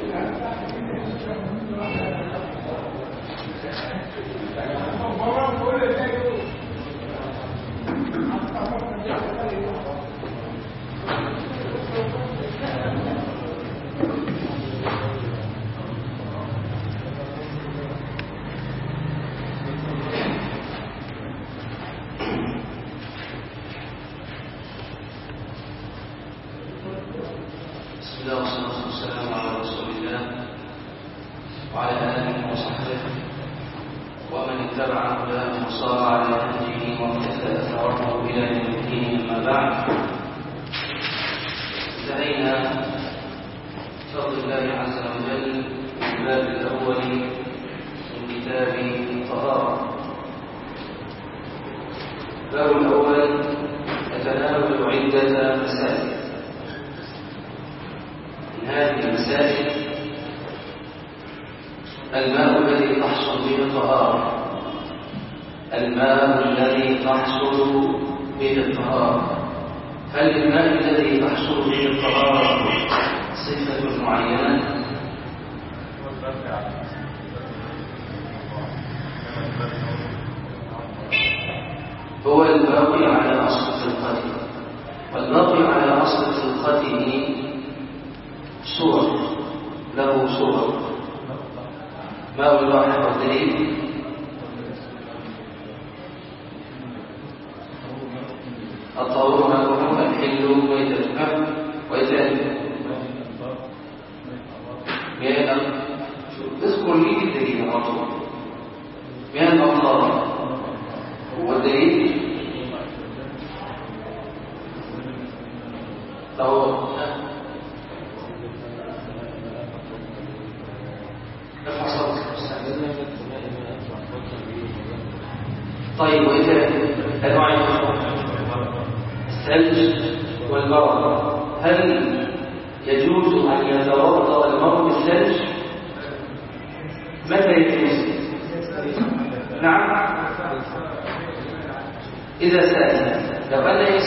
بسم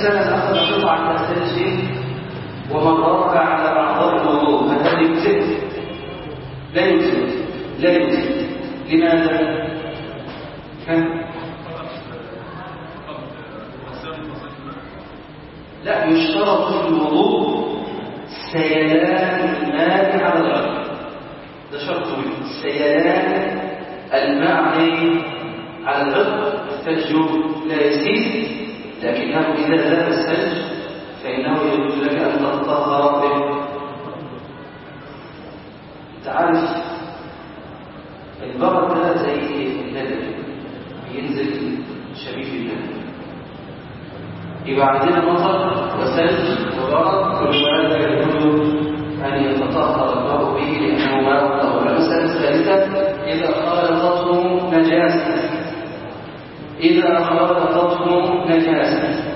إنسانا أخذ قطعة من الثلج ومررها على أعضاء الوضوء هذا يجزئ؟ لا يجزئ لا يجزئ لماذا؟ كم؟ لا يشترط في الوضوء سيلان الماء على الأرض ده شرط سيلان الماء على الأرض الثلج لا يسيل لكنه إذا ذهب الثلج فإنه يجوز لك أن تتطهر به تعرف البرد ده زي الندى ينزل شبيه الندى يبقى عندنا مطر وثلج وبرد كل هذا يجوز ان يتطهر الماء به لأنه ماء طهور المساله الثالثه اذا خالطته نجاسه اذا خالطته نجاسه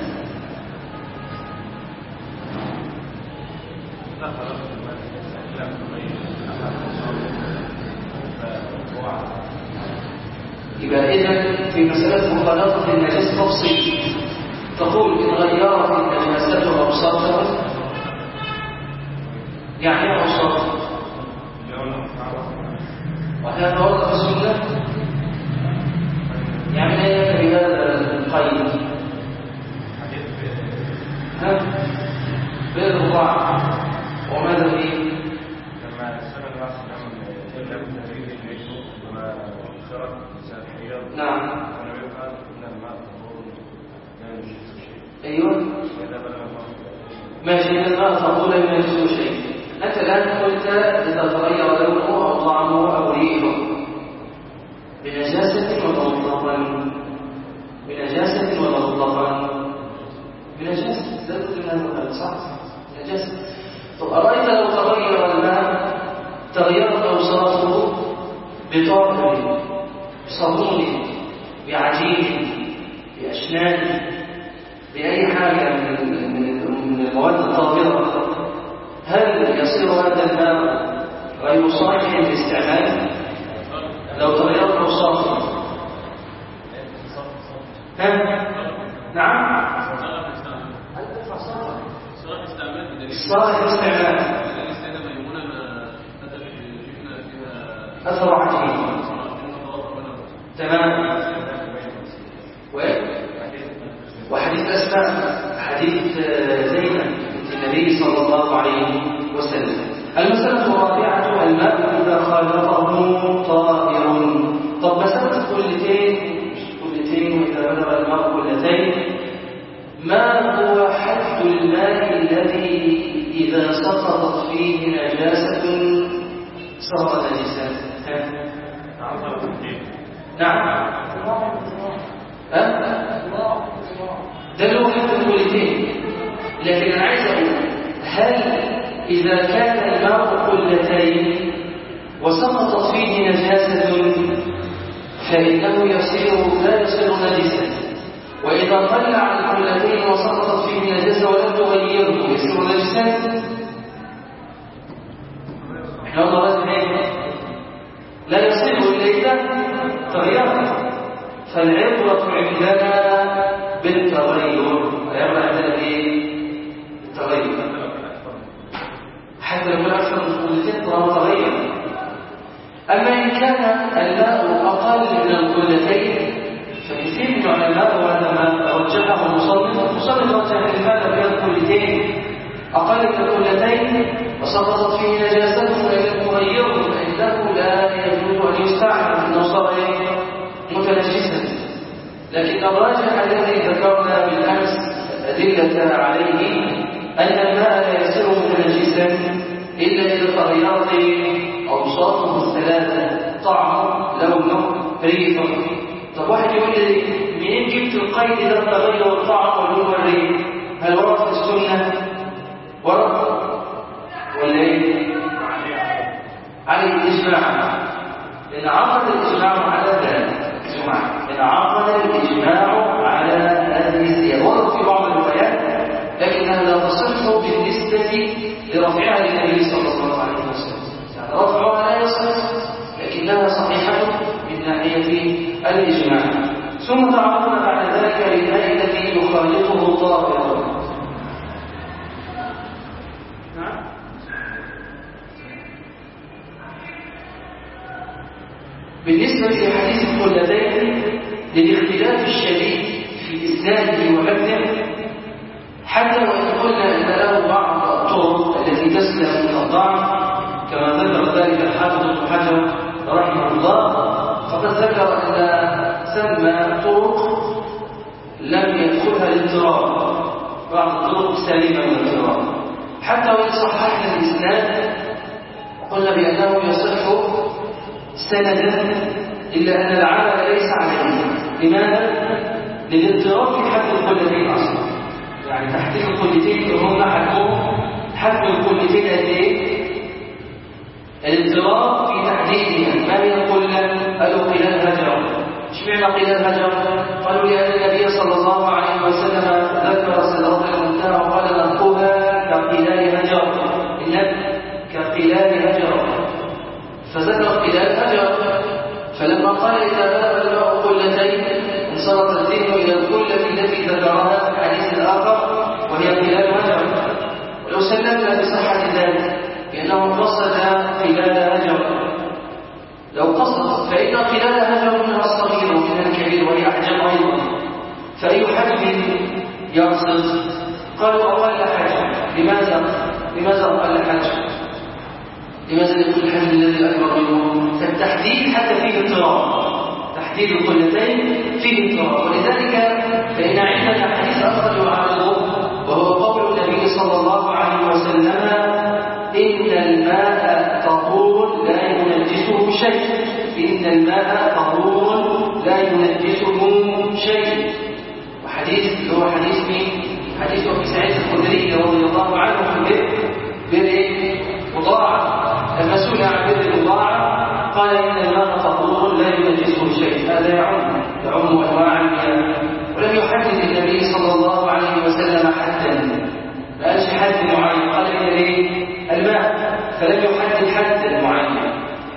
يبقى اذا في مساله مخالطه النجاسه تفصيل تقول إن غيرت النجاسة أوصافها يعني أوصافها وهذا ورد في السنة يعني لا يكفي بهذا القيد. ها؟ بالرضاع وماذا فيه لما سمع الله سبحانه وتعالى تريد الجيش وما خرج إنسان حيض نعم. والنبي قال إن الماء طهور لا يجوز شيء الله ماشي. الماء فقول لا يجوز شيء الآن قلت إذا تغير لونه أو طعمه أو ريحه. بنجاسة مطلقا بنجاسة مطلقا بنجاسة. بد من صح؟ نجاسة طب أرأيت لو تغير الماء؟ تغيرت أوصافه بطاقة بصابون بعجين بأشنان بأي حاجة من المواد الطاهرة هل يصير هذا الماء غير صالح للاستعمال لو تغيرت أوصافه ها؟ نعم؟ صالح للاستعمال أثر عجيب تمام؟ وحديث أسماء حديث آه، زينب النبي صلى الله عليه وسلم المسألة الرابعة الماء إذا خالطه طائر. طب مسألة كلتين؟ مش كلتين وإذا بلغ الماء كلتين. ما هو حد الماء الذي إذا سقطت فيه نجاسة صار نجسا؟ نعم؟ ده اللي هو حد لكن أنا عايز أقول هل إذا كان الماء قلتين وسقطت فيه نجاسة فإنه يصير لا يصير نجسا. وإذا قل عن القلتين وسقطت فيه نجاسة ولم تغيره يصير نجسا؟ إحنا لا يصير إلا إذا تغير فالعبرة عندنا بالتغير العبرة عندنا بايه؟ بالتغير كان أكثر من قلتين تغير أما إن كان الماء أقل من القلتين فكثير من العلماء وهذا ما رجحه المصنف المصنف رجح لماذا بين القلتين أقل من القلتين وسقطت فيه نجاسة فإن تغيره فإنه لا يجوز أن يستعمل أنه صار؟ متنجسا. لكن الراجح الذي ذكرنا بالأمس أدلة عليه أن الماء لا يصير متنجسا. إلا إذا تغيرت أوصافه الثلاثة طعم لون ريح طب واحد يقول لي منين جبت القيد إذا تغير الطعم واللون والريح هل ورد في السنة؟ ورد ولا إيه؟ على الإجماع إن عقد الإجماع على ذلك إجماع إن عقد الإجماع على هذه السياسة ورد في بعض الروايات لكنها لا تصح بالنسبة لرفعها للنبي صلى الله عليه وسلم. رفعها لا يصح لكنها صحيحة من ناحية الإجماع. ثم تعرضنا بعد ذلك للماء الذي يخالطه طاهر نعم. بالنسبة لحديث القلتين للاختلاف الشديد في إسناده ومتنه حتى وإن قلنا كما ذكر ذلك الحافظ ابن حجر رحمه الله فقد ذكر أن سمى طرق لم يدخلها الاضطراب بعض الطرق سالمة من الاضطراب حتى وإن صححنا الإسناد قلنا بأنه يصح سندا إلا أن العمل ليس عليه لماذا؟ للاضطراب في حد القلتين أصلا يعني تحديد القلتين هم حدهم حد القلتين قد إيه؟ الاضطراب في تحديدها ما هي القلة؟ قالوا قلال هجر اشمعنى قلال هجر؟ قالوا لأن النبي صلى الله عليه وسلم ذكر سدرة المنتهى وقال نقوها كقلال هجر. النبي كقلال هجر. فذكر قلال هجر. فلما قال إذا بلغ الماء قلتين انصرف الذهن إلى القلة التي ذكرها في الحديث الآخر وهي قلال هجر. ولو سلمنا بصحة ذلك. لأنه قصد قلال هجر لو قصد فإن قلال هجر منها الصغير ومنها الكبير وهي أحجام أيضا فأي حجم يقصد قالوا أقل حجم لماذا؟ لماذا أقل حجم؟ لماذا يكون الحجم الذي أكبر منه؟ فالتحديد حتى فيه اضطراب تحديد القلتين فيه اضطراب ولذلك فإن عندنا حديث آخر يعارضه وهو قول النبي صلى الله عليه وسلم إن الماء طهور لا ينجسه شيء. إن الماء طهور لا ينجسه شيء. وحديث هو حديث مين؟ حديث أبي سعيد الخدري رضي الله عنه في البر. بر مضاعف. لما سئل عن بر المضاعف قال إن الماء طهور لا ينجسه شيء. هذا يعم. يعم أنواع المياه ولم يحدد النبي صلى الله عليه وسلم حدا. قالش حد معين قال إن ليه الماء فلم يحدد حدا معين.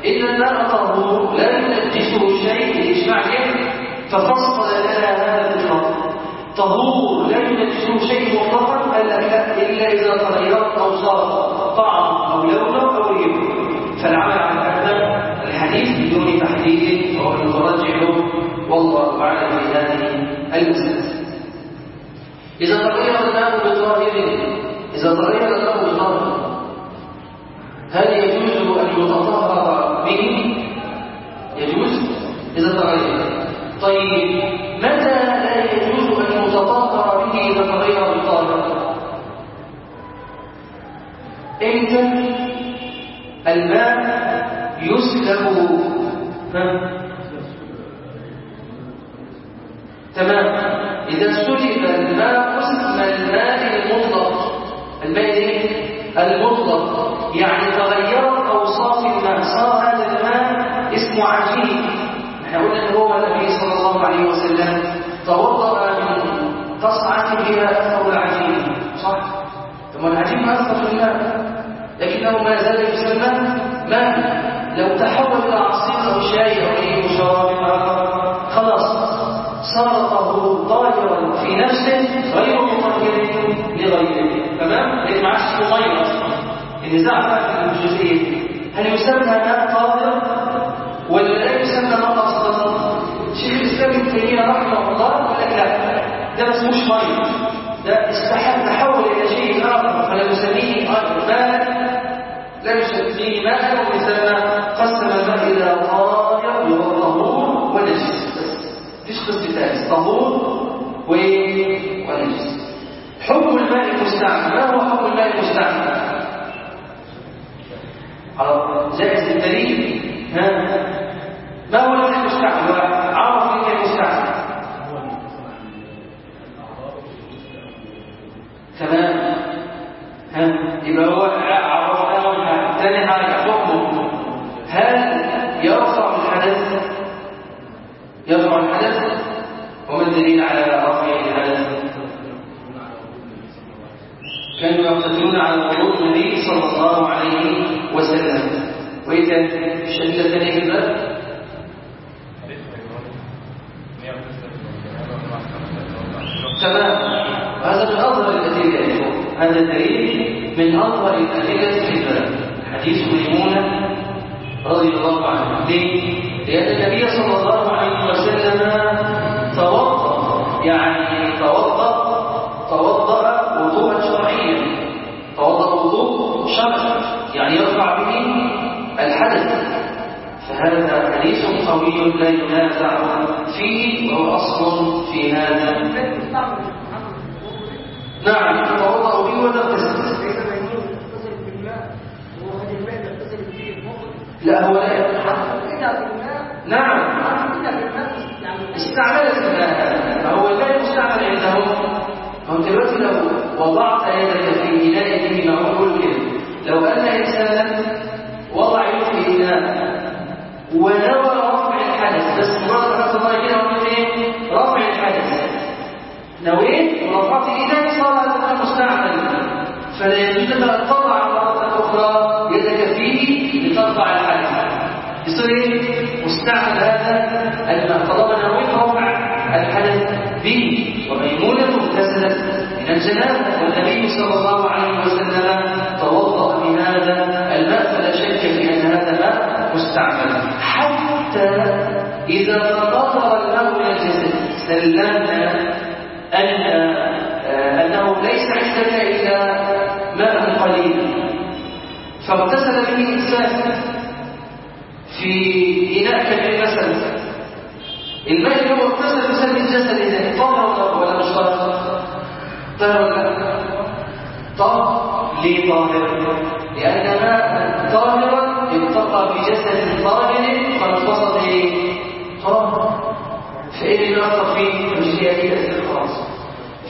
إن الماء طهور لا ينجسه شيء إجماع جهل ففصل لنا هذا الفصل طهور لا ينجسه شيء مطلقا إلا إذا تغيرت أو صار طعم أو لونه أو ريحه فالعمل على هذا الحديث بدون تحديد وهو المرجح والله أعلم بهذه هذه إذا تغير الماء بطاهر إذا تغير الماء بطاهر هل يجوز أن يتطهر به؟ يجوز إذا تغير طيب متى لا يجوز أن يتطهر به إذا تغير بالطاهر؟ إمتى الماء يسلب تمام. إذا سلب الماء الماء المطلق الماء المطلق يعني تغيرت أوصاف الماء صار هذا الماء اسمه عجيب. إحنا قلنا إن هو النبي صلى الله عليه وسلم توضأ من تصعد بها أثر العجيب. صح؟ ثم العجيب ما أثر في الماء لكنه ما زال يسمى ماء لو تحول إلى عصير أو شاي أو أي شراب خلاص صار طاهرا في نفسه غير في الجزئية هل يسمى ماء طاهر ولا لا يسمى ماء أصلا؟ شيخ الإسلام ابن تيمية رحمه الله يقول لك لا ده ما اسموش ميه ده استحال تحول إلى شيء آخر فلا نسميه ماء لا يسميه ماء ويسمى قسم الماء إلى طاهر وطهور ونجس مفيش قسم ثالث طهور ونجس حكم الماء المستعمل ما هو حكم الماء المستعمل؟ على جائز الدليل ها؟ ما هو الماء المستعمل؟ عرف الماء المستعمل تمام. ها؟ يبقى هو عرف اول حاجة ثاني حاجة حكمه. هل يرفع الحدث؟ يرفع الحدث؟ وما الدليل على رفع الحدث؟ كانوا يقتدون على وضوء النبي صلى الله عليه وسلم وإذا شدت ثاني كده تمام. هذا من أظهر الأدلة هذا دليل من أظهر الأدلة في الباب حديث ميمونة رضي الله ليه؟ لأن النبي صلى الله عليه وسلم فهذا حديث قوي لا ينازع فيه وهو أصل في هذا. نعم. توضأ به وتغتسل لا هو لا نعم. استعملت الماء هو الماء المستعمل عندهم دلوقتي لو وضعت يدك في إناء معقول كده لو أن إنسانا وضع يده في ونوى رفع الحدث. بس الله كده وقلت إيه؟ رفع الحدث. نويت ورفعت إيدك صار هذا مستعمل. فلا يجوز لك ان تضع مره أخرى يدك فيه لترفع الحدث. يصير إيه؟ مستعمل هذا الماء طالما نويت رفع الحدث به. وميمونة اغتسلت من الجنابه والنبي صلى الله عليه وسلم توضأ بهذا الماء. فلا شك في أن هذا ماء مستعمل. حتى إذا الماء من الجسد سلمنا أن أنه ليس عندك إلا ماء قليل فاغتسل به إنسان في إناء كبير مثلا الماء اللي هو اغتسل بسبب الجسد إذا طاهر ولا مش طاهر؟ طاهر ولا لا؟ طاهر طاهر؟ لأن ماء طاهرا التقى بجسد طاهر فانفصل إيه؟ خلاص فإيه اللي نقطع فيه؟ مش هي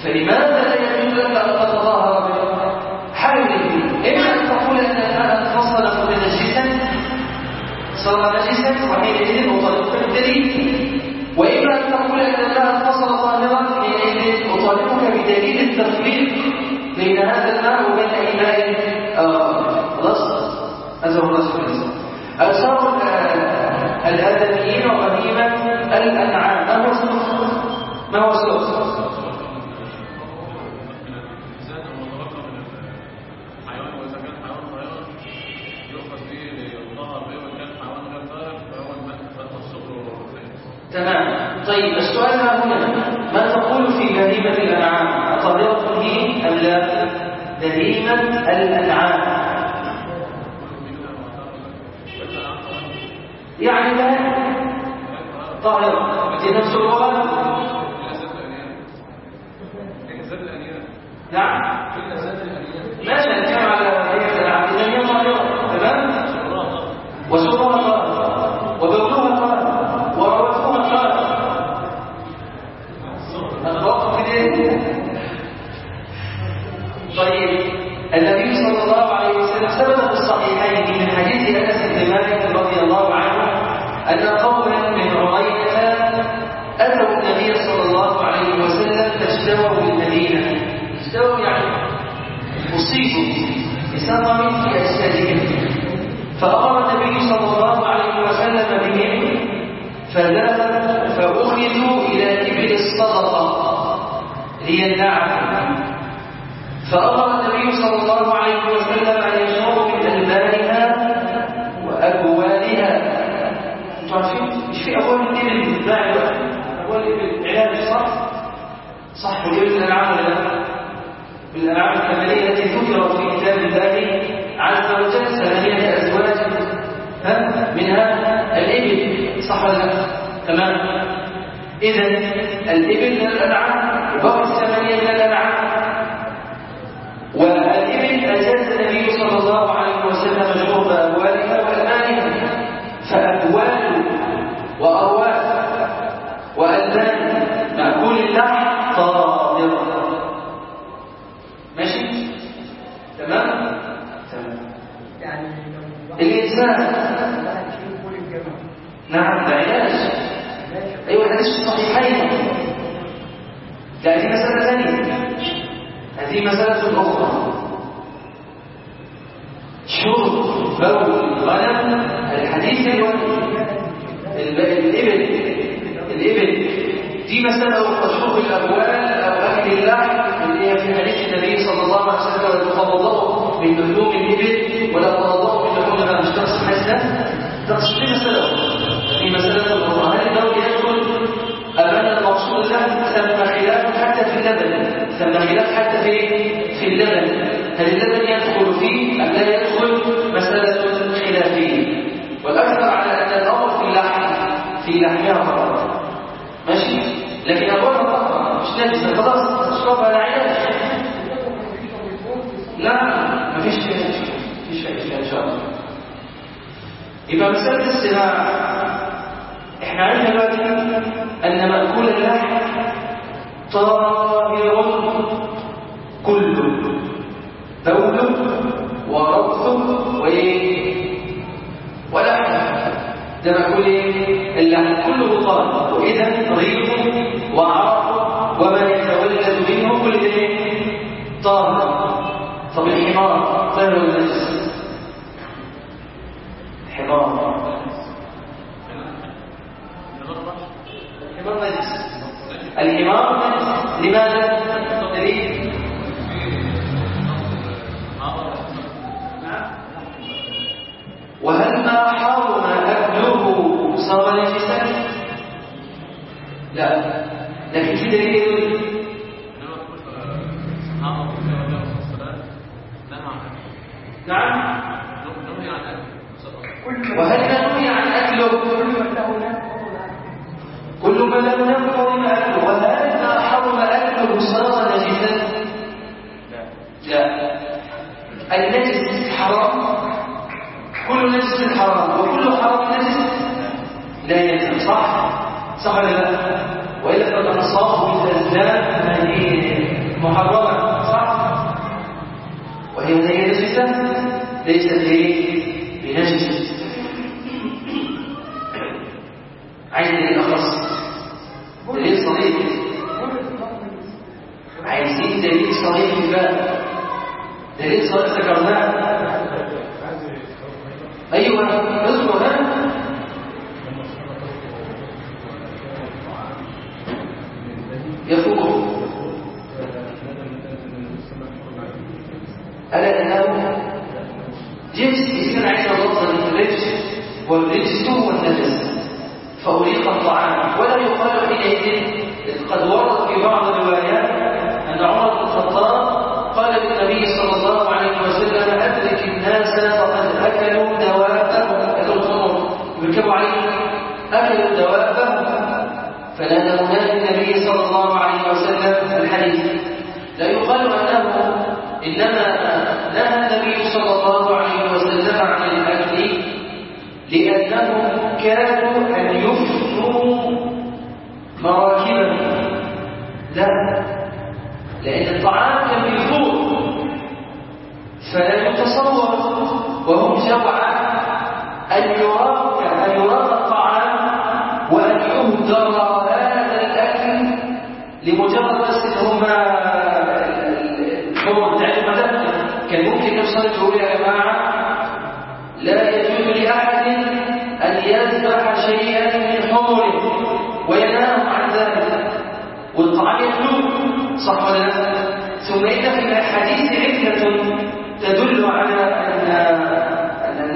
فلماذا لا يجوز لك أن تتظاهر به؟ حاول إما أن تقول أن الماء انفصل متنجسا صار نجسا وحينئذ أطالبك بالدليل وإما أن تقول أن الماء انفصل طاهرا حينئذ أطالبك بدليل التفريق بين هذا الماء وبين أي ماء آخر خلاص؟ هذا هو الرسول أبصار الآدميين وغنيمة الأنعام ما هو السلوك؟ ما هو السلوك؟ الإمام لماذا؟ تريد وهل ما حرم أبنه صار نجسا لا. لكن في دليل صح ولا لا؟ وإلا تتصاب بالازلام محرمه صح؟ وهي ليست ليست إيه لأنهم كانوا أن يفنوا مراكبهم لا لأن الطعام كان بيفوت فلا يتصور وهم جوعى أن يراك أن يراك الطعام وأن يهدر هذا الأكل لمجرد بس مدد كان ممكن يوصل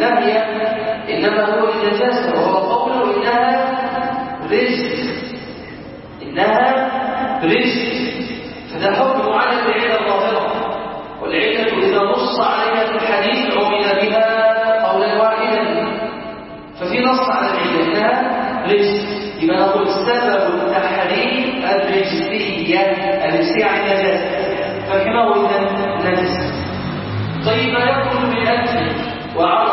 النهي إنما هو للنجاسة وهو قوله إنها رزق. إنها رزق. فده حكم على العلة الظاهرة والعلة إذا نص عليها في الحديث عمل بها قولا واحدا. ففي نص على العلة إنها رزق. يبقى نقول سبب التحريم الرجسية الرجسية عن النجاسة فكما إذا نجس. طيب يكون بالأكل وعرق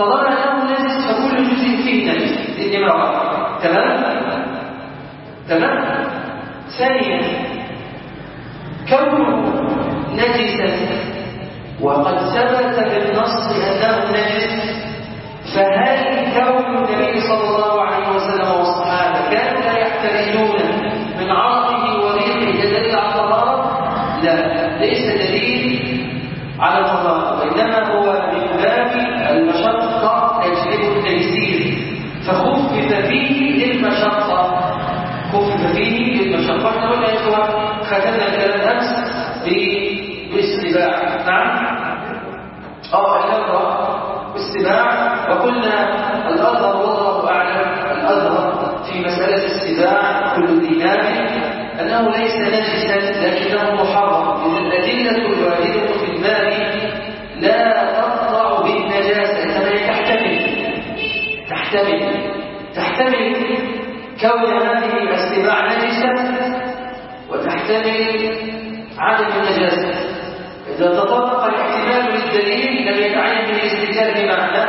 طالما أنه نجس فكل جزء فيه نجس دي واحد تمام؟ تمام؟ ثانيا كونه نجسا وقد ثبت بالنص أنه نجس فهل كون النبي صلى الله عليه وسلم والصحابة كانوا لا يحترزون من عرقه وريقه دليل على الطهارة؟ لا ليس دليل على الطهارة وإنما هو فيه للمشقة خفف فيه للمشقة إحنا قلنا يا إخوة. ختمنا الكلام أمس بالاستباع نعم. آه الأمر والسباع وقلنا الأظهر والله أعلم. الأظهر في مسألة السباع كل دينار أنه ليس نجسا لكنه محرم. إذا الأدلة الواردة في الباب لا تقطع بالنجاسة. هي تحتمل. تحتمل. تحتمل كون هذه السباع نجسة وتحتمل عدم النجاسة. إذا تطرق الاحتمال للدليل لم يتعين بالاستدلال بمعنى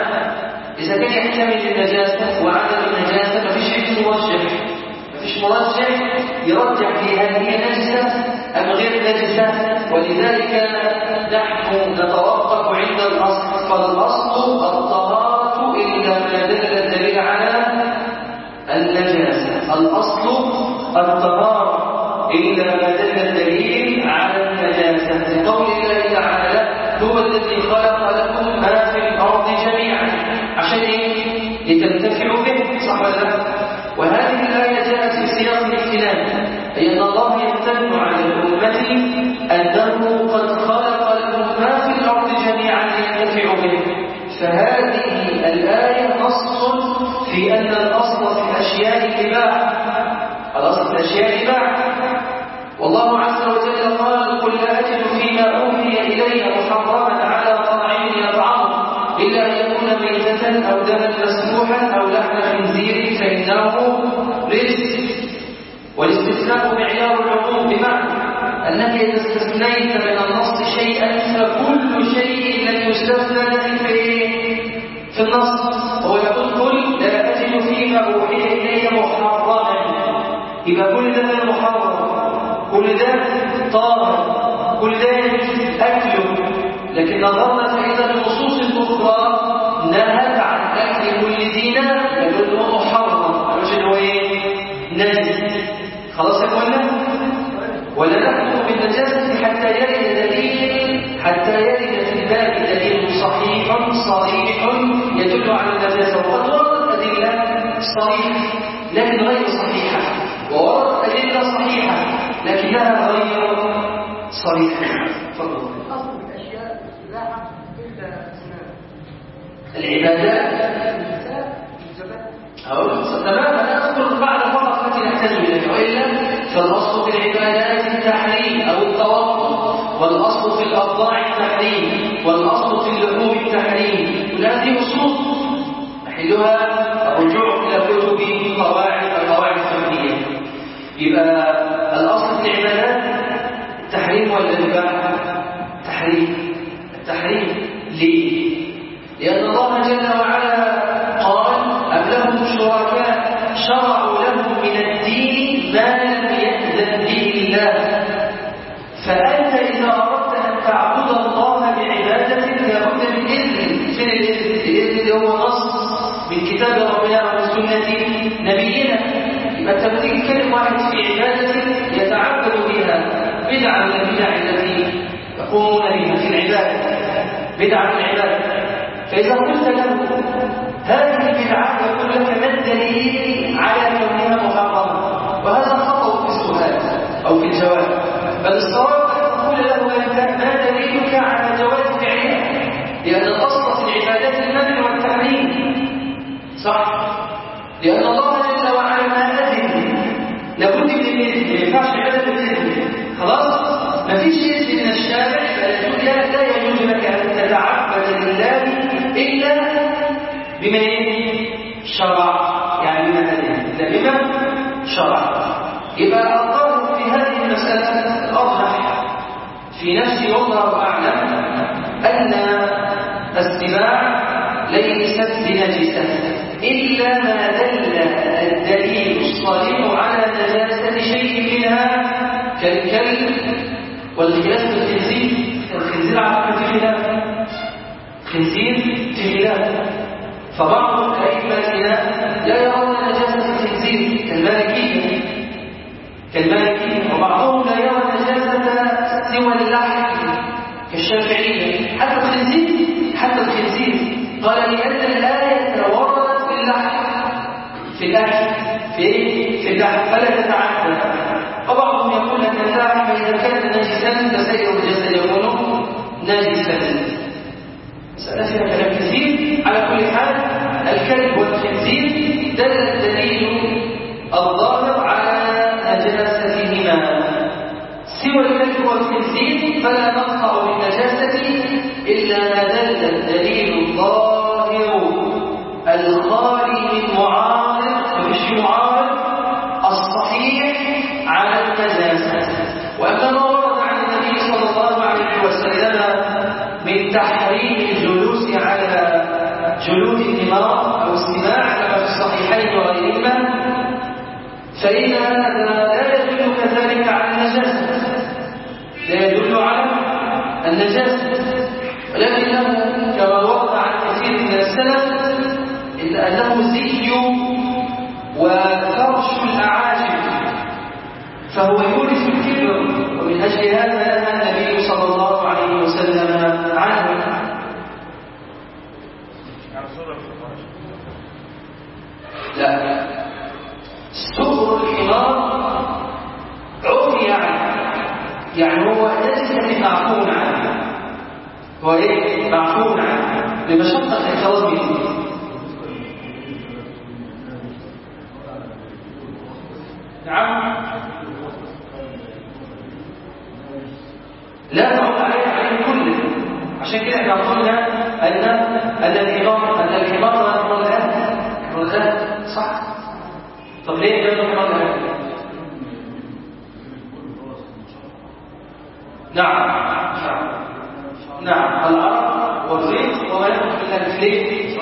إذا كان يحتمل النجاسة وعدم النجاسة ما فيش عندي مرجح ما فيش مرجح يرجح في هل هي نجسة أم غير نجسة ولذلك نحن نتوقف عند الأصل فالأصل الطهارة إلا ما دل الدليل على النجاسة. الأصل الطهارة إلا ما دل الدليل على النجاسة. لقول الله تعالى هو الذي خلق لكم ما في الأرض جميعا عشان إيه؟ لتنتفعوا به. صح ولا لا؟ وهذه الآية جاءت في سياق الامتنان أي أن الله يمتن على الأمة أنه قد خلق لكم ما في الأرض جميعا لينتفعوا به. فهذه الآية نص في أن الأشياء الإباحة الأصل الأشياء الإباحة والله عز وجل قال قل لا أجد فيما أوحي إلي محرما على طاعم يطعمه إلا أن يكون ميتة أو دما مسفوحا أو لحم خنزير فإنه رزق. والاستثناء معيار العموم بمعنى أنك إذا استثنيت محرما يبقى كل ده محرم. كل ده طاهر. كل ده أكله لكن نظرنا فإذا النصوص الأخرى نهت عن أكل كل دينا يقول هو محرم. مش إن هو إيه؟ نجس خلاص يا اخوانا ولا نحكم بالنجاسة حتى يرد دليل حتى يرد في الباب دليل صحيح صريح يدل على النجاسة. وقد وردت أدلة صريحة لكن غير صحيحة. ووردت أدلة صحيحة تفضل. الأشياء الاباحه إلا اسنان العبادات. أقول تمام. أنا أذكر القاعدة فقط التي نحتاج إليها وإلا فالأصل في العبادات التحريم أو التوقف والأصل في الأبضاع التحريم والأصل في اللحوم التحريم. هذه أصول. نحلها الرجوع يبقى الأصل في العبادات التحريم ولا الإباحة؟ تحريم التحريم ليه؟ لأن الله جل وعلا قال أم لهم شركاء شرعوا لهم من الدين أنت تكلم واحد في عبادة يتعبد بها بدعة من البدع التي يقومون بها في العبادة. بدعة من العبادة. فإذا قلت له هذه البدعة يقول لك ما الدليل على كونها محرمة وهذا خطأ في السؤال أو في الجواب. بل الصواب أن تقول له أنت ما دليلك على جواز فعلها لأن الأصل في العبادات المنع والتحريم صح؟ لأن شرع يعني إلا بما شرع. يبقى الظاهر في هذه المسألة الأضحى في نفسي والله أعلم أن السباع ليست بنجسة إلا ما دل الدليل الصريح على نجاسة شيء منها كالكلب والخلاف الخنزير. الخنزير على خلاف خنزير في فبعض الأئمة لا يرون نجاسة الخنزير كالمالكية كالمالكية وبعضهم لا يرى نجاسة سوى اللحم كالشافعية. حتى الخنزير حتى الخنزير. قال لأن الآية وردت في اللحم. في اللحم. في إيه؟ في اللحم. فلا تتعدى وبعضهم يقول أن اللحم إذا كان نجسا فسائر الجسد يكون نجسا. مسألة فيها كلام كثير. على كل حال الكلب والخنزير دل الدليل الظاهر على نجاستهما. سوى الكلب والخنزير فلا نقطع بالنجاسة إلا ما دل الدليل الظاهر. الخالي من معارض مش معارض الصحيح على النجاسة. وأما ما ورد عن النبي صلى الله عليه وسلم من تحريم الجلوس جلود النمار أو السماع كما في الصحيحين وغيرهما فإن هذا لا يدل كذلك على النجاسة لا يدل على النجاسة ولكنه كما ورد عن كثير من السلف إلا أنه زي وفرش الأعاجم فهو يورث الكبر ومن أجل هذا نهى النبي صلى الله عليه وسلم عنه يعني صورة الفقراء لا. سكر الحمار عفي عنه يعني هو نجسة معفون عنه. هو إيه؟ معفون عنه. بمشقة الخلاص نعم. لا تعود عليه عليه كله عشان كده إحنا قلنا أن أن الحمار أن الحمار يحمل الاهل يحمل الاهل صح. طب ليه لا يحمل الاهل نعم. نعم. العرب والريق وما يدخل؟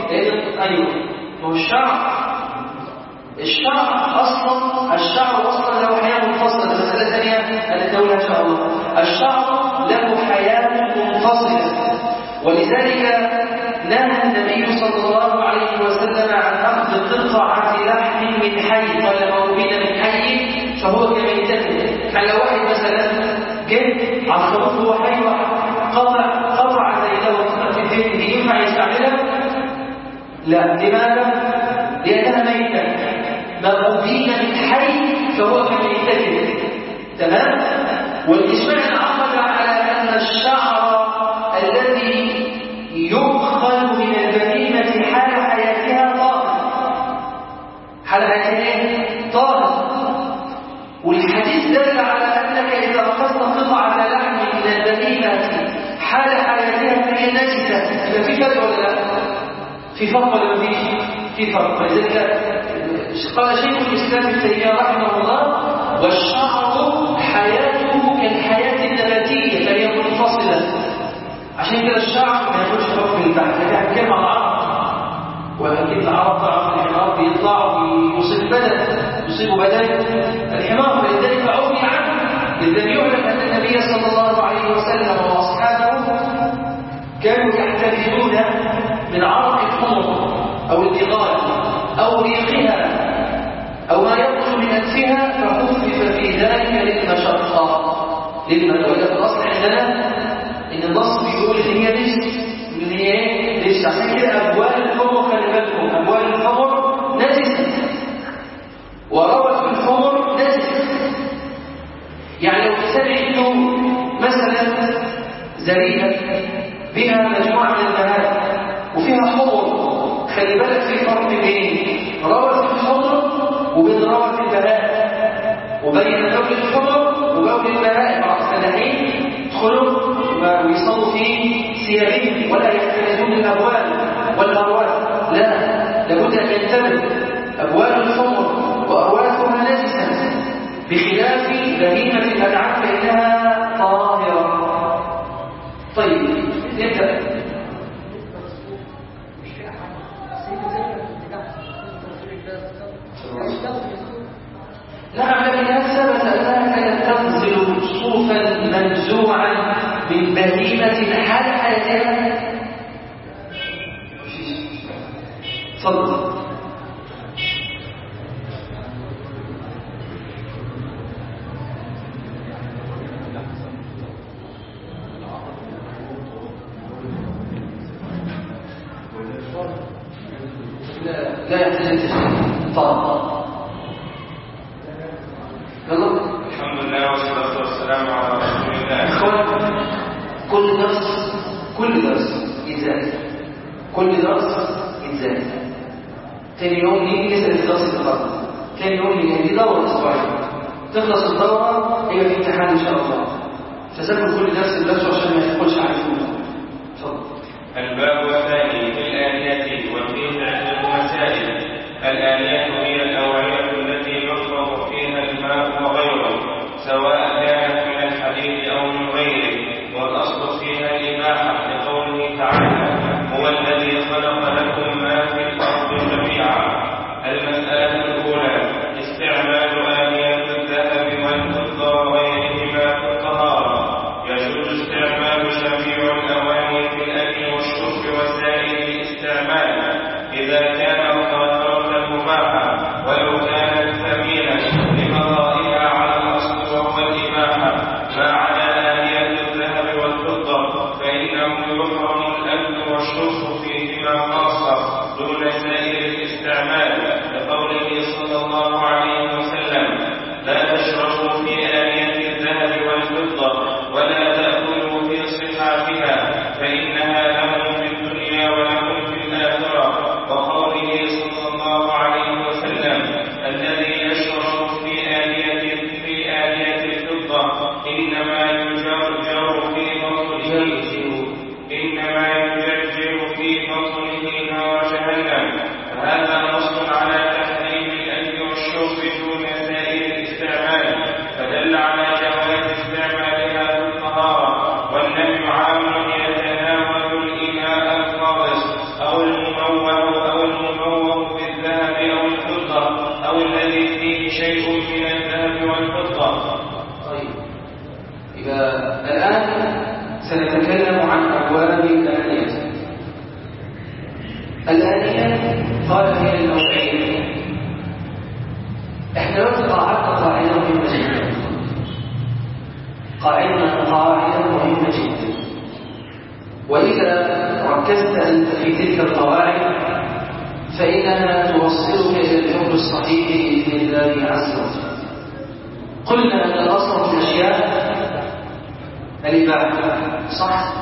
لأن أيوه. هو الشعر. الشعر أصلا الشعر أصلا له حياة منفصلة. مساله ثانية أنا ادولها إن شاء الله. الشعر له حياة منفصلة. ولذلك نهى النبي صلى الله عليه وسلم عن أخذ قطعة لحم من حي قال موجود من حي فهو كميتته على واحد مثلا على الخروف هو حي قطع قطع زي لو قطعه الدين دي ينفع يستعملها؟ لا لماذا؟ لأنها ميتة ما أبين من حي فهو كميتته تمام؟ والإجماع انعقد الشعر الذي يؤخذ من البهيمة حال حياتها طاهر. حال حياتها طاهر. والحديث دل على أنك إذا أخذت قطعة لحم من البهيمة حال حياتها فهي نجسة. يبقى في فرق ولا لا؟ في فرق ولا ما فيش؟ في فرق. فلذلك قال شيخ الإسلام ابن تيمية رحمه الله والشعر حياته كالحياة النباتية فهي منفصلة. عشان كده الشعر ما يكونش حكم البحث لكن عن العرب واكيد العرب طبعا الحمار بيطلع ويصيب بدن يصيب بدن. الحمار فلذلك عفي عنه اذا يعلم أن النبي صلى الله عليه وسلم وأصحابه كانوا يحتفظون من عرق الحمر أو الدغال أو ريقها أو ما يخرج من أنفها فخفف في ذلك للمشقة للمشقه الاصل عندنا إن النص بيقول إن هي نجس إن هي إيه عشان كده أبوال الحمر خلي بالكم أبوال الحمر نجس. وروت الحمر نجس. يعني لو عنده مثلا زريبه بها مجموعة من البهائم وفيها حمر خلي بالك في فرق بين روث الحمر وبين روث البهائم وبين بول الحمر وبول البهائم بعض ثيابهم ولا يحتاجون الابوال والارواث لا لابد ان ينتبه ابواب الحمر واروادها نجسه بخلاف بهيمه الانعام فانها طاهره طيب نبدا نعم لكنها ثبت انها كانت تنزل صوفا منزوعا من بهيمه حال حياتها تفضل لا لا يحتاج التشريع طبعا يلا الحمد لله والصلاة والسلام على رسول الله إخوان كل درس كل درس يتزاد كل درس يتزاد تاني يوم نيجي نسأل الدرس اللي قبل تاني يوم نيجي دي دورة أسبوعية تخلص الدورة هي في امتحان إن شاء الله فسافر كل درس درس عشان ما يدخلش عليكم اتفضل الباب الثاني في الآنية وفيه عدة مسائل الآنية هي الأوعية التي يشرب فيها الماء وغيره سواء كانت من الحديد أو من غيره والأصل فيها الإباحة لقوله تعالى هو الذي خلق لكم ما في الأرض جميعا المسألة الأولى استعمال آنية الذهب والفضة وغيرهما في الطهارة يجوز استعمال جميع الأواني في الأكل والشرب وسائر الاستعمال إذا كانت صح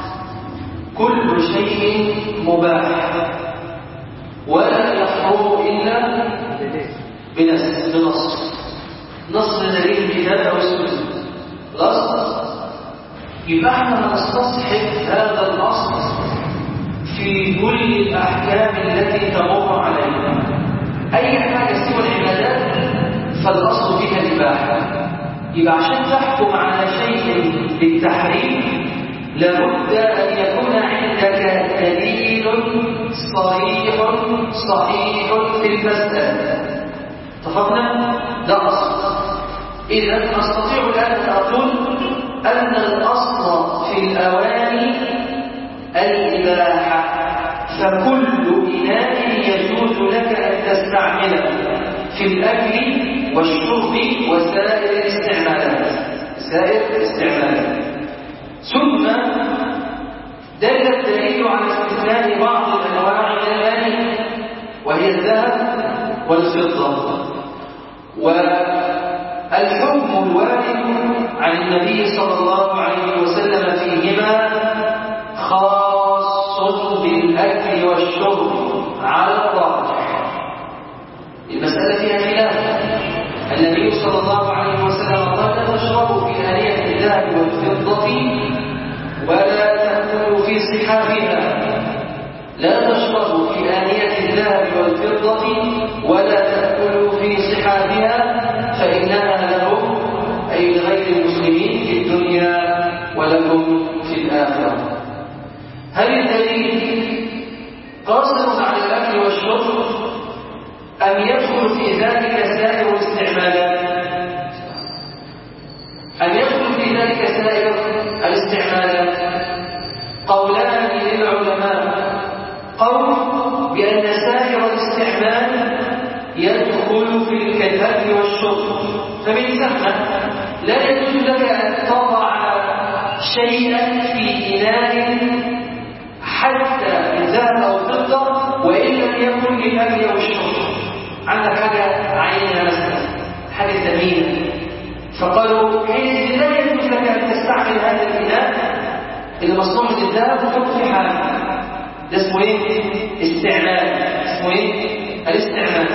كل شيء مباح. ولا يحرم إلا بنص. بنص. نص دليل الكتاب أو السنة. خلاص يبقى إحنا نستصحب هذا الأصل في كل الأحكام التي تمر علينا أي حاجة سوى العبادات فالأصل فيها الإباحة يبقى عشان تحكم على شيء بالتحريم لابد أن يكون عندك دليل صريح صحيح في المسألة. اتفقنا؟ ده أصل. إذا أستطيع أن أقول أن الأصل في الأواني الإباحة فكل إناء يجوز لك أن تستعمله في الأكل والشرب وسائر الاستعمالات سائر الاستعمالات ثم دل الدليل على استثناء بعض الأنواع من وهي الذهب والفضة. والحكم الوارد عن النبي صلى الله عليه وسلم فيهما خاص بالأكل والشرب على الراجح المسألة فيها خلاف النبي صلى الله عليه وسلم تشربوا في آلية الذهب والفضة ولا تأكلوا في صحافها. لا تشربوا في آنية الذهب والفضة ولا تأكلوا في صحافها فإنها لهم أي لغير المسلمين في الدنيا ولكم في الآخرة. هل الدليل قاصر على الأكل والشرب أم يدخل في ذلك سائر الاستعمالات؟ يدخل في ذلك سائر الاستعمالات قولان للعلماء. قول بأن سائر الاستعمال يدخل في الكذب والشرب فمن ثم لا يجوز لك أن تضع شيئا في إناء حتى ذهب أو فضة وإن لم يكن للأكل والشرب عندك حاجة عينها مثلا. حاجة ثمينة فقالوا حين لا يجوز. لك أن تستعمل هذا الإناء؟ المصنوع من الذهب وتحط في حاجة ده اسمه إيه؟ استعمال. اسمه إيه؟ الاستعمال.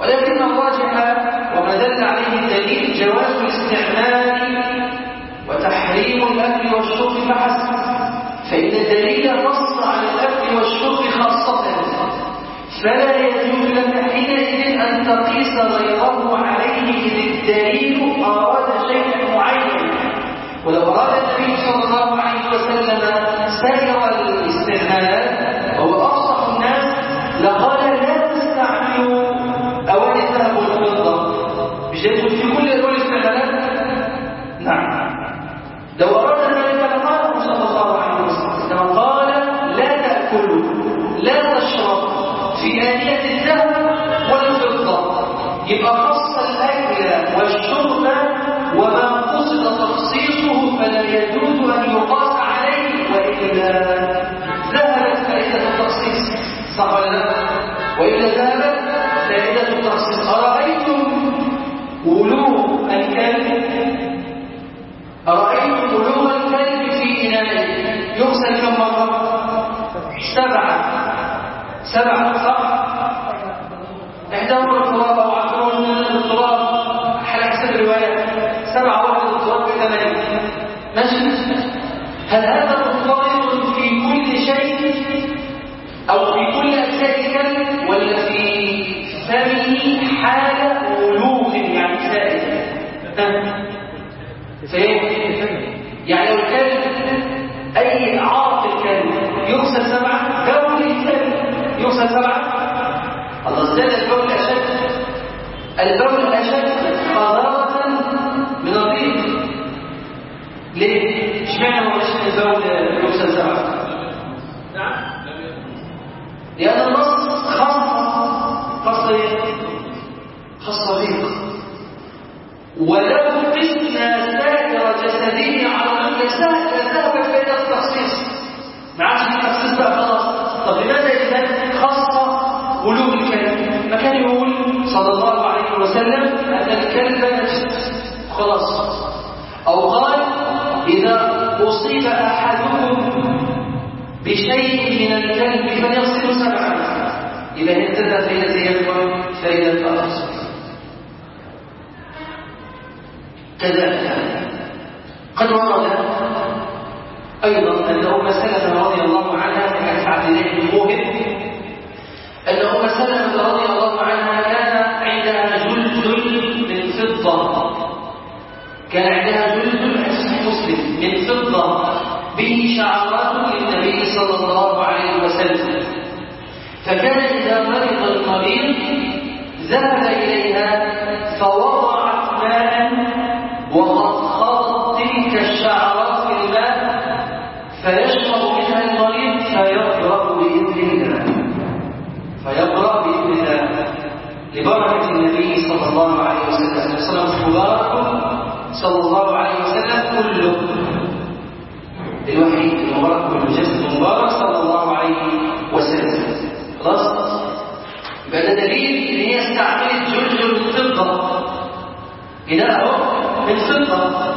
ولكن الراجح وما دل عليه الدليل جواز الاستعمال وتحريم الأكل والشرب فحسب. فإن الدليل نص على الأكل والشرب خاصة. فلا يجوز لك حينئذ أن تقيس غيره عليه إذ الدليل أراد شيئا معين ولو أراد النبي صلى الله عليه وسلم سائر الاستعمالات وهو أفصح الناس لقال وإلا ذهبت فائدة التخصيص أرأيتم؟ ولوغ الكلب. أرأيتم ولوغ الكلب في إناء يغسل كم مرة؟ سبعة. سبعة صح؟ إحداهما التراب أو عشرون التراب. على حسب الرواية. سبعة واحد التراب بثمانية ماشي؟ هل هذا منضبط في كل شيء أو في كل أجزاء الكلب ولا في فمه حال ولوغ يعني سائل؟ يعني لو الكلب أي عرض الكلب يغسل سبعة بول الكلب يغسل سبعة الله ازداد البول أشد البول أشد قذارة من الريح ليه؟ اشمعنى هو البول يغسل سبعة؟ نعم لأن النص خاص خاص إيه؟ خاص ريق ولو قسنا سائر جسده على النساء لذهبت فإلى التخصيص. ما عادش التخصيص بقى خلاص. طب لماذا إذا خاصة قلوب الكلب ما كان يقول صلى الله عليه وسلم أن الكلب خلاص. أو قال إذا أصيب أحدكم بشيء من الكلب فليغسل سبعا. إذا اهتدى فإذا تيمم فإذا تأخذ كذلك قد ورد أيضا أن أم سلمة رضي الله عنها في حديث عبد الله بن موهب أن أم سلمة رضي الله عنها كان عندها جلد من فضة. كان عندها جلد حسن مسلم من فضة. به شعرات للنبي صلى الله عليه وسلم. فكان إذا مرض المريض ذهب إليها فوضعت ماء وخضخضت تلك الشعرات في الماء فيشرب منها المريض فيقرأ بإذن الله. فيقرأ بإذن الله. لبركة النبي صلى الله عليه وسلم. صلى مبارك صلى الله عليه وسلم كله. الوحيد المبارك كله جسد مبارك صلى الله عليه وسلم. خلاص؟ يبقى دليل إن هي استعملت من فضه إناء أهو من فضه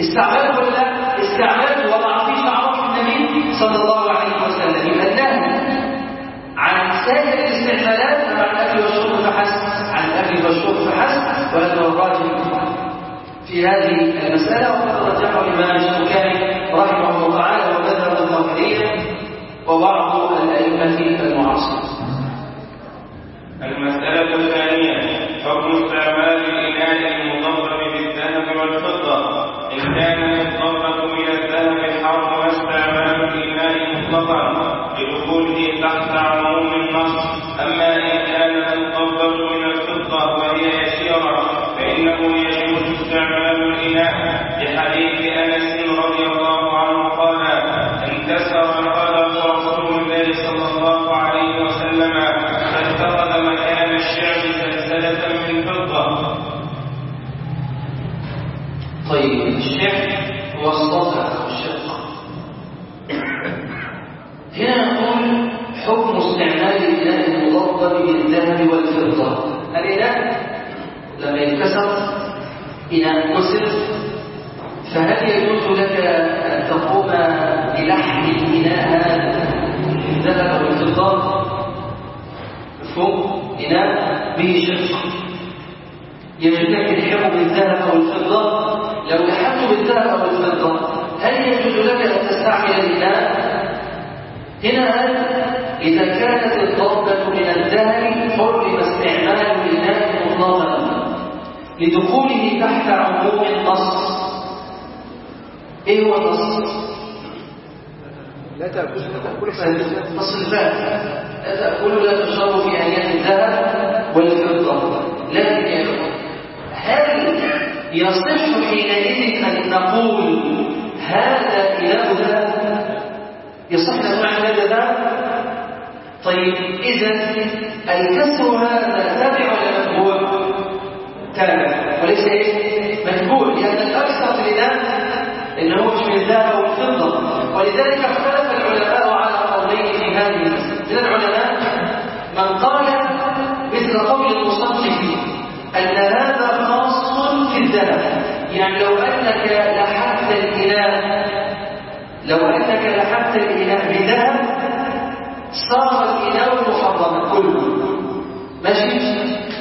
استعملته ولا لا؟ استعملته وضع فيه شعره النبي صلى الله عليه وسلم. يبقى عن سائر الاستعمالات عن الاكل والشرب فحسب عن الاكل والشرب فحسب ولكن الراجل في هذه المسألة. وقد رجحه الإمام الشوكاني رحمه الله تعالى ومذهب الظاهريه وبعض الأئمة المعاصرين. المسألة الثانية حكم استعمال الإناء بالذهب والفضة. إن كان الضبة من الذهب حرم استعمال الإناء مطلقا لدخوله تحت عموم النص. أما إن كانت الضبة من الفضة وهي يسيرة فإنه يجوز استعمال الإناء لحديث أنس رضي الله عنه قال انكسر قدم رسول الله صلى الله عليه وسلم فاتخذ مكان الشعب سلسلة من فضة طيب الشق والصفا والشق هنا نقول حكم استعمال الإناء المضبب بالذهب والفضة. الإناء لما ينكسر إناء كسر فهل يجوز لك أن تقوم بلحم الإناء هذا بالذهب والفضة؟ مفهوم؟ إناء به شق يجوز لك الحكم بالذهب والفضة. لو لحقت بالذهب والفضة هل يجوز لك أن تستعمل الإناء؟ هنا إذا كانت الضربة من الذهب حرم استعمال الإناء مطلقا. لدخوله تحت عموم النص إيه هو النص؟ لا تأكل. لا تأكل نص لا تأكل لا تشرب في أنياب الذهب والفضة. لكن هل يصح حينئذ أن نقول هذا إله ذهب يصح أن نقول هذا ذهب طيب إذا الكسر هذا تابع ولا مجهول؟ تابع. وليس إيه؟ مجهول لأن الأكثر في الإله إنه مش من الذهب والفضة. ولذلك اختلف العلماء على قولين في هذه. من العلماء يعني لو أنك لحقت الإله لو أنك لحقت الإله بذهب صار الإله محرما كله. ماشي؟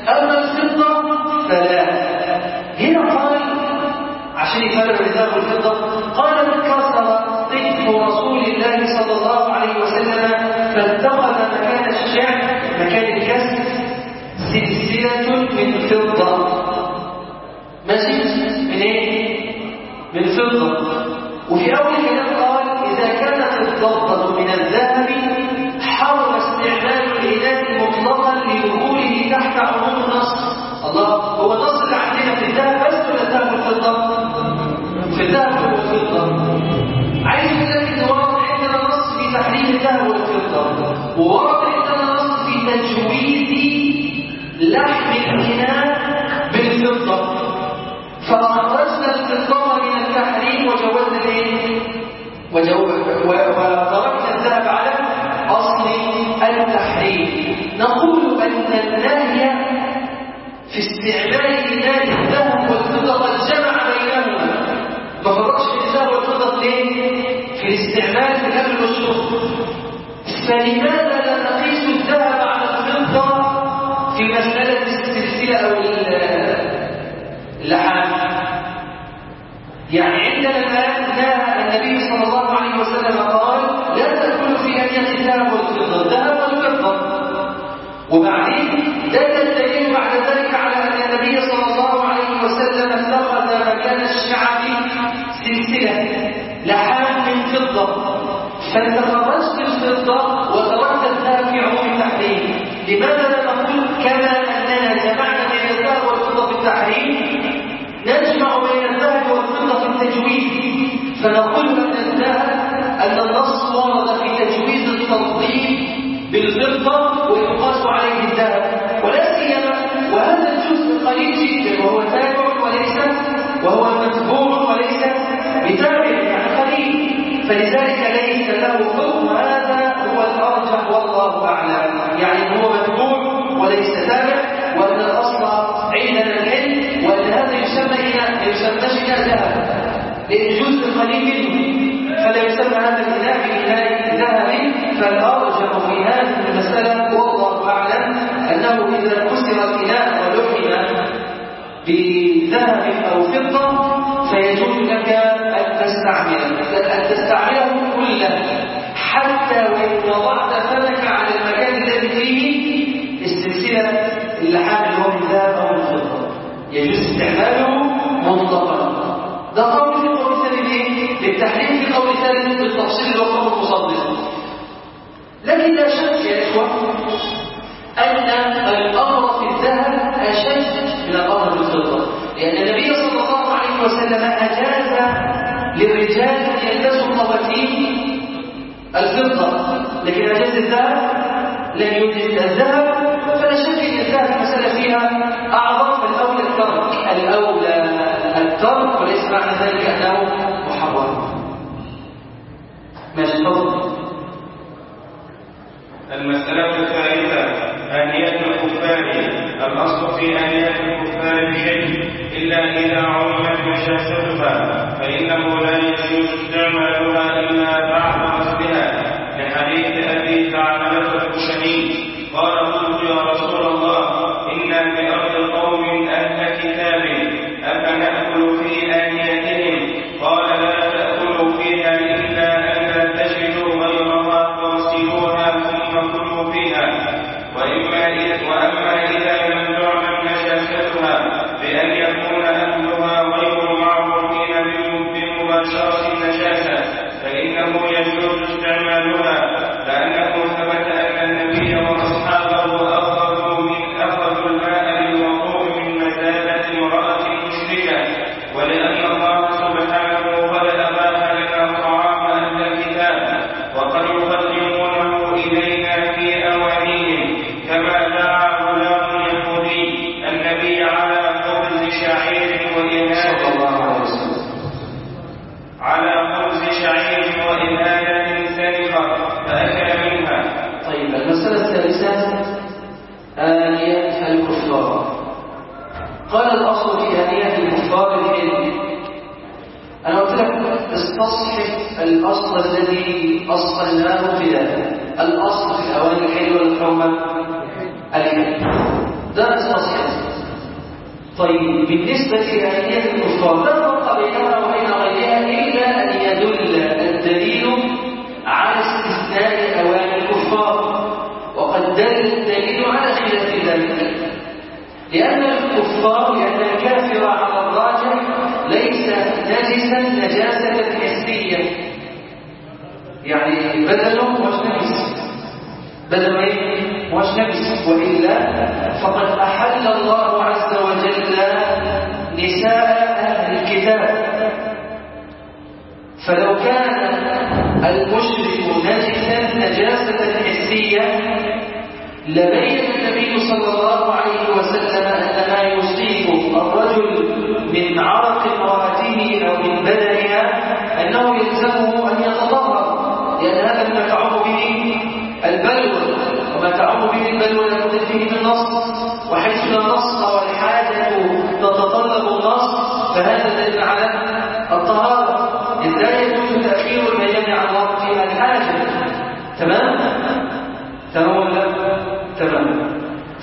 أما الفضة فلا. هنا قال عشان يفرق الذهب والفضة قال انكسر طيف رسول الله صلى الله عليه وسلم فاتخذ مكان الشعر مكان الكسر سلسلة من فضة. ماشي من إيه؟ من فضة وفي أول كلام قال إذا كانت الضبة من الذهب حرم استعمال الإناء مطلقا لدخوله تحت عموم النص الله هو النص اللي عندنا في الذهب بس ولا الذهب والفضة؟ في الذهب والفضة عايز أقول لك إن ورد عندنا نص في تحريم الذهب والفضة وورد عندنا نص في تجويز لحم الإناء فأخرجنا الفضة من التحريم وجوزنا الايه؟ وتركنا الذهب على أصل التحريم نقول أن النهي في استعمال الإناء الذهب والفضة قد جمع بينهما ما فرقش الذهب والفضة ليه؟ الشرب فلماذا لا نقيس الذهب على الفضة في مسألة السلسلة أو اللحام يعني الآن نهى النبي صلى الله عليه وسلم قال لا تأكلوا في أنية الذهب والفضة الذهب والفضة. وبعدين دل الدليل بعد ذلك على أن النبي صلى الله عليه وسلم اتخذ مكان الشعب سلسلة لحام من فضة. فانت خرجت الفضة وتركت الذهب في عموم التحريم لماذا لا نقول كما أننا جمعنا بين الذهب والفضة في التحريم نجمع بين الذهب والفضة في التجويد فنقول أن الذهب أن النص ورد في تجويز التفضيل بالفضة ويقاس عليه الذهب ولا سيما وهذا الجزء قليل جدا وهو تابع وليس وهو متبوع وليس بتابع يعني قليل. فلذلك ليس له حكم هذا هو الأرجح والله أعلم. يعني هو متبوع وليس تابع وأن الأصل عندنا العلم وأن هذا يسمى يسمىش إناء ذهب. لأن جزء قليل منه. فلا يسمى هذا الإناء بإناء ذهب فالأرجح في هذه المسألة والله أعلم أنه إذا كسر الإناء ولحم بذهب أو فضة فيجوز لك أن تستعمله. أن تستعمله كله. حتى وإن وضعت فمك على المكان الذي فيه السلسلة اللحام اللي هو من ذهب أو من فضة. يجوز استعماله مطلقا ده قول للتحريم في قول اللي هو قول المصدق. لكن لا شك يا إخوة أن الأمر في الذهب أشد من الأمر في الفضة. لأن النبي صلى الله عليه وسلم أجاز للرجال أن يلبسوا خواتيم الفضة. لكن أجاز الذهب لم يجز الذهب. فلا شك أن الذهب مسألة فيها أعظم الأولى الترك. الأولى الترك وليس معنى ذلك أنه محرم ماشي تفضل. المسألة الثالثة آنية الكفار. الأصل في آنية الكفار بشيء. إلا إذا علمت نجاستها فإنه لا يجوز استعمالها إلا بعد غسلها لحديث أبي ثعلبة الخشني قال قلت يا رسول الله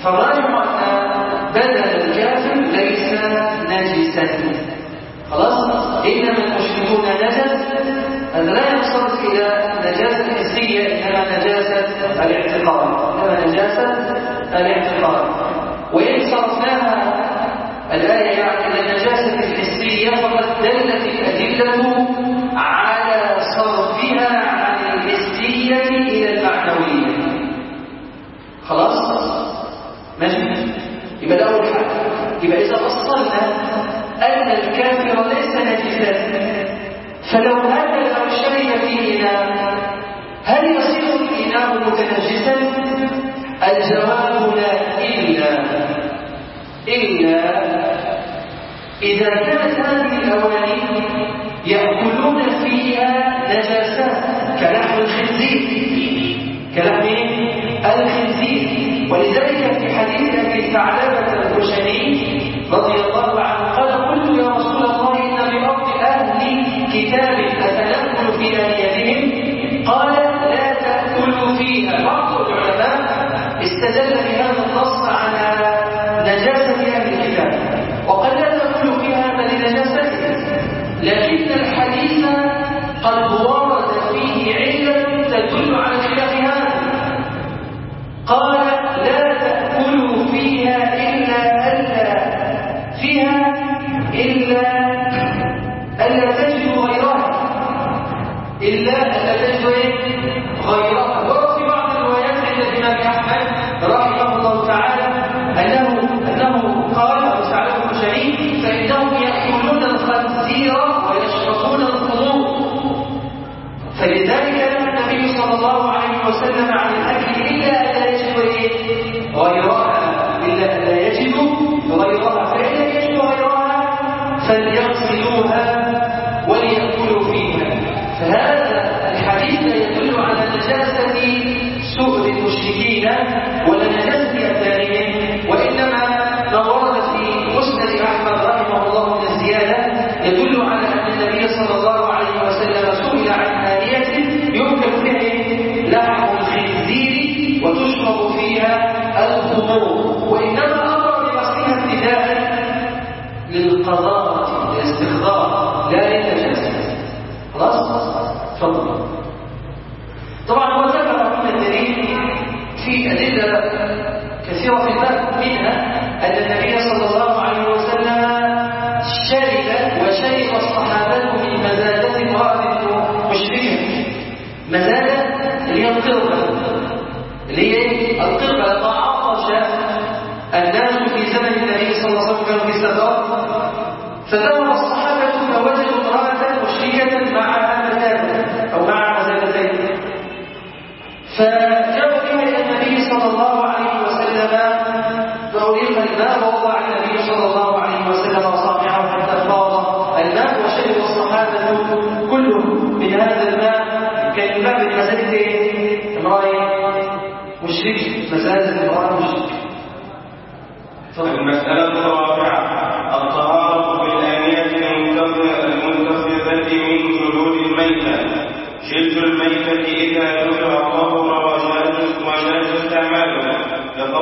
فراجع بدل الكافر ليس نجسا. خلاص؟ إنما المشركون نجس. هذا لا ينصرف إلى نجاسة حسية إنما نجاسة الاعتقاد. إنما نجاسة الاعتقاد. وإن صرفناها الآية يعني إلى النجاسة الحسية فقد دلت الأدلة على صرفها عن الحسية إلى المعنوية. خلاص؟ وصلنا أن الكافر ليس نجسا. فلو هذا الأرشي في إناء هل يصير الإناء متنجسا؟ الجواب لا إلا إلا إذا كانت هذه الأواني يأكلون فيها نجاسات كلحم الخنزير. كلحم الخنزير. ولذلك في حديث أبي ثعلبة الخشني be a 对对对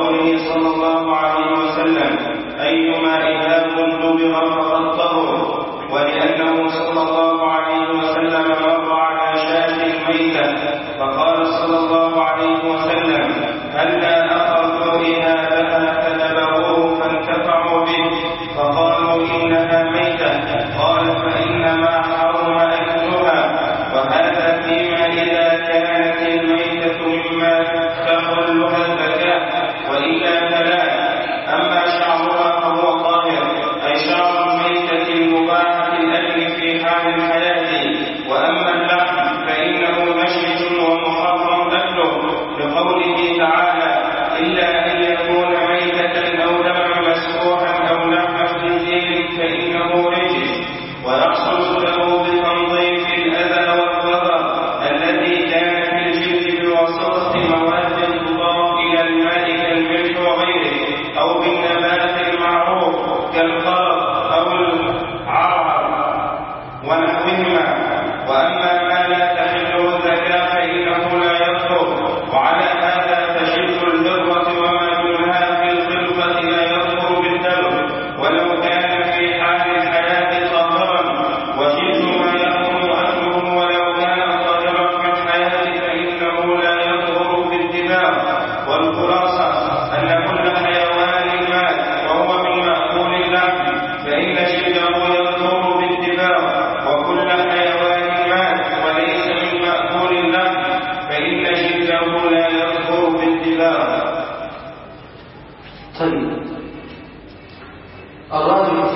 قوله صلى الله عليه وسلم أيما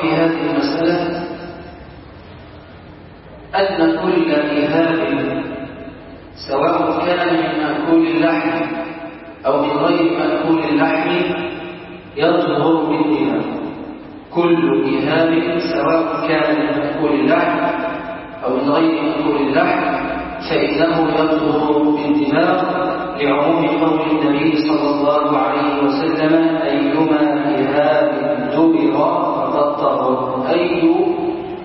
في هذه المسألة أن كل إهاب سواء كان من مأكول اللحم أو من غير مأكول اللحم يظهر بالدماء كل إهاب سواء كان من مأكول اللحم أو من غير مأكول اللحم فإنه يظهر بالدماء لعموم قول النبي صلى الله عليه وسلم أيما إهاب دبر طهر أي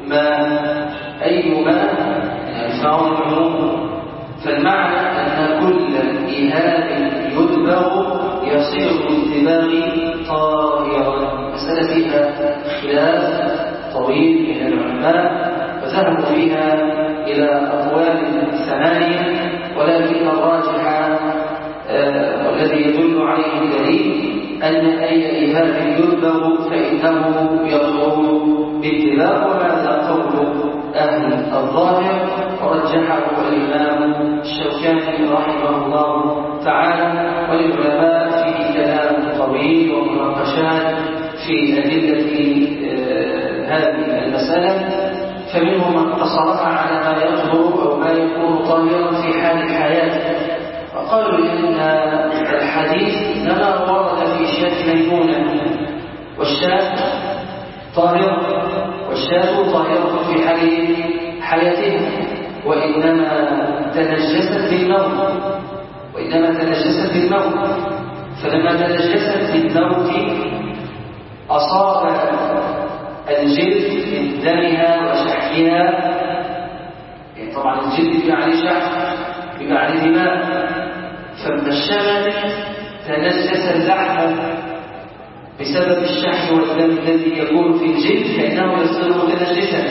ما أي ما ينفع العموم. فالمعنى أن كل إهاب يدبر يصير بالدماغ طاهرا مسألة فيها خلاف طويل من العلماء وذهبوا فيها إلى أقوال ثمانية ولكن الراجح والذي يدل عليه الدليل أن أي إهاب يدبر فإنه يظهر باتباع وهذا قول أهل الظاهر. ورجحه الإمام الشوكاني رحمه الله تعالى وللعلماء فيه كلام طويل ومناقشات في أدلة آه هذه المسألة. فمنهم من اقتصرها على ما يظهر أو ما يكون طاهرا في حال الحياة. وقالوا إن الحديث إنما ورد في شاة ميمونة. والشاة طاهرة والشاة طاهرة في حال حياتها وإنما تنجست بالموت وإنما تنجست بالموت فلما تنجست بالموت أصاب الجلد من دمها وشحمها يعني طبعا الجلد بيبقى عليه الشمل تنجس اللحم بسبب الشحم والدم الذي يكون في الجلد فإنه يصير متنجسا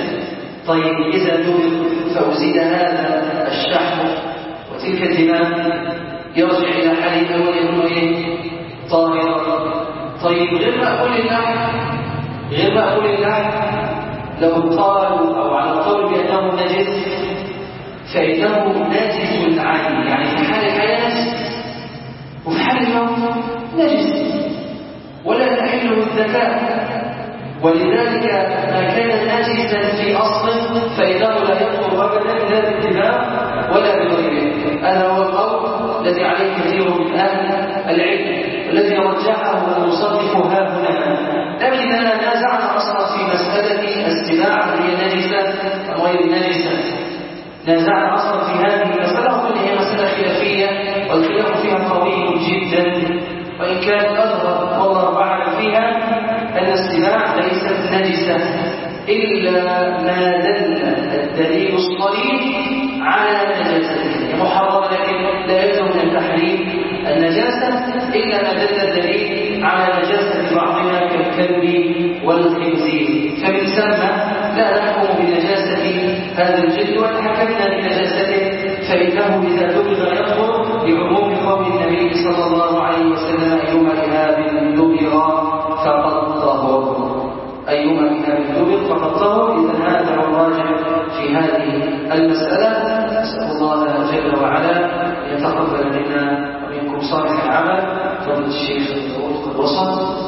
طيب إذا دبر فأزيد هذا الشحم وتلك الدماء يرجع إلى حاله الأول يكون إيه؟ طاهرا. طيب غير مأكول اللحم غير مأكول اللحم لو قالوا أو على القول بأنه نجس فإنه نجس العين يعني في حال الحياة وفي حال نجس ولا تحله الزكاة. ولذلك ما كان نجسا في أصل فإنه لا يدخل أبدا لا بالدماء ولا بغيره. هذا هو القول الذي عليه كثير من أهل العلم الذي رجحه المصنف ها هنا. لكن أننا نازعنا أصلا في مسألة السباع هي نجسة أم غير نجسة. نازعنا أصلا في هذه المسألة وقلنا هي مسألة خلافية والخلاف فيها قوي جدا. وإن كان أظهر والله أعلم فيها أن السباع ليست نجسة إلا ما دل الدليل الصريح على نجاسته محرمة لكن لا يلزم من التحريم النجاسة إلا ما دل الدليل على نجاسة بعضها كالكلب والخنزير فإنه إذا دبغ يطهر لعموم قول النبي صلى الله عليه وسلم أيما إهاب دبغ فقد طهر أيما إهاب دبغ فقد طهر إذا هذا هو الراجع في هذه المسألة. نسأل الله جل وعلا أن يتقبل منا ومنكم صالح العمل. فضل الشيخ وصل.